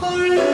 Holy